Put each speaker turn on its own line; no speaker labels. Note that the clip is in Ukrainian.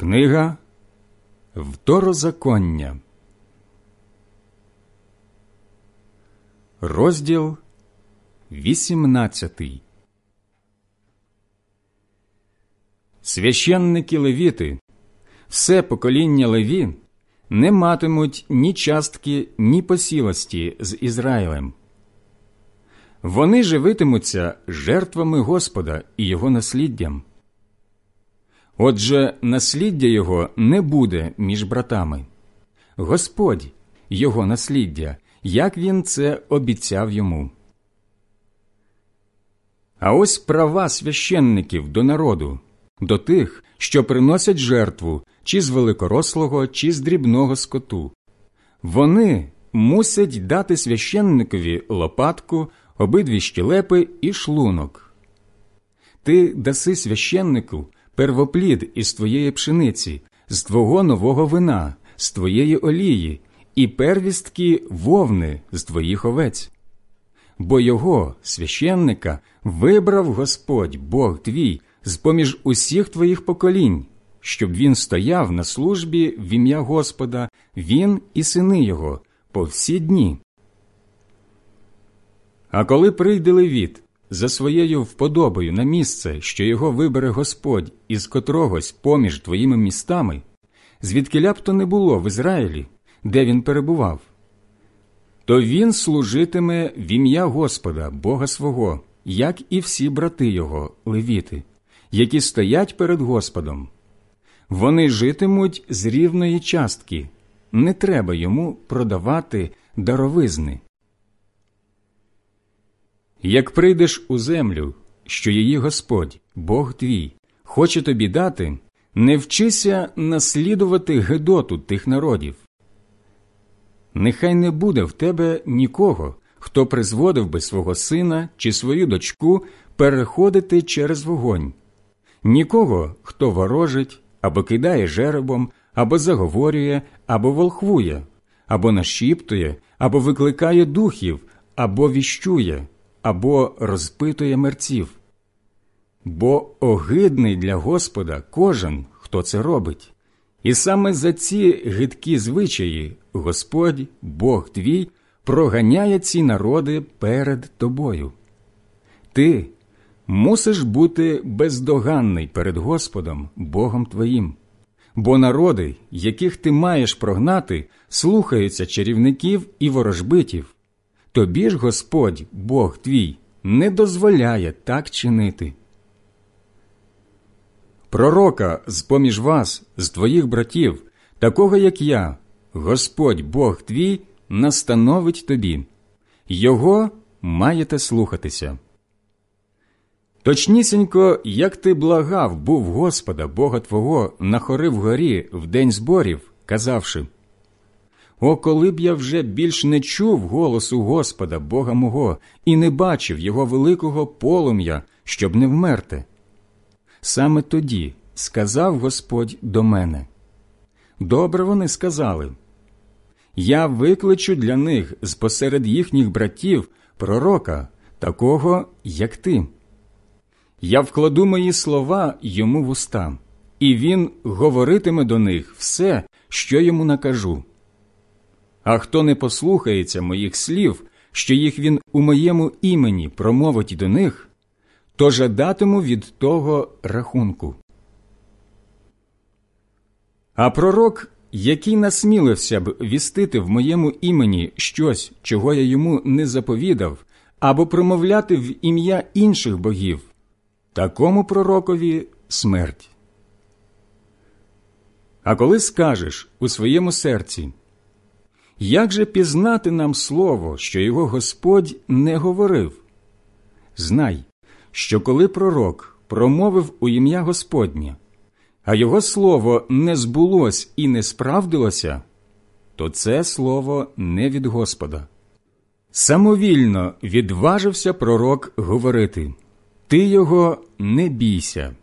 Книга Второзаконня, розділ 18 Священники левіти, все покоління леві не матимуть ні частки, ні посілості з Ізраїлем. Вони живитимуться жертвами Господа і його насліддям. Отже, насліддя його не буде між братами. Господь його насліддя, як він це обіцяв йому. А ось права священників до народу, до тих, що приносять жертву чи з великорослого, чи з дрібного скоту. Вони мусять дати священникові лопатку, обидві щелепи і шлунок. Ти даси священнику первоплід із твоєї пшениці, з твого нового вина, з твоєї олії, і первістки вовни з твоїх овець. Бо його, священника, вибрав Господь Бог твій з поміж усіх твоїх поколінь, щоб він стояв на службі в ім'я Господа, він і сини його по всі дні. А коли прийде левіт за своєю вподобою на місце, що його вибере Господь із котрогось поміж твоїми містами, звідки то не було в Ізраїлі, де він перебував, то він служитиме в ім'я Господа, Бога свого, як і всі брати його, левіти, які стоять перед Господом. Вони житимуть з рівної частки, не треба йому продавати даровизни. Як прийдеш у землю, що її Господь, Бог твій, хоче тобі дати, не вчися наслідувати Гедоту тих народів. Нехай не буде в тебе нікого, хто призводив би свого сина чи свою дочку переходити через вогонь, нікого, хто ворожить або кидає жеребом, або заговорює, або волхвує, або нашіптує, або викликає духів, або віщує або розпитує мерців. Бо огидний для Господа кожен, хто це робить, і саме за ці гидкі звичаї Господь, Бог твій, проганяє ці народи перед тобою. Ти мусиш бути бездоганний перед Господом, Богом твоїм, бо народи, яких ти маєш прогнати, слухаються чарівників і ворожбитів. Тобі ж Господь, Бог твій, не дозволяє так чинити. Пророка з поміж вас, з твоїх братів, такого як я, Господь Бог твій, настановить тобі, його маєте слухатися. Точнісінько, як ти благав був Господа, Бога Твого, на хори в горі в день зборів, казавши о, коли б я вже більш не чув голосу Господа, Бога мого, і не бачив Його великого полум'я, щоб не вмерти. Саме тоді сказав Господь до мене. Добре вони сказали. Я викличу для них з посеред їхніх братів пророка, такого, як ти. Я вкладу мої слова йому в уста, і він говоритиме до них все, що йому накажу. А хто не послухається моїх слів, що їх він у моєму імені промовить до них, то жадатиму від того рахунку. А пророк, який насмілився б вістити в моєму імені щось, чого я йому не заповідав, або промовляти в ім'я інших богів, такому пророкові смерть. А коли скажеш у своєму серці як же пізнати нам слово, що його Господь не говорив? Знай, що коли пророк промовив у ім'я Господнє, а його слово не збулось і не справдилося, то це слово не від Господа. Самовільно відважився пророк говорити Ти його не бійся.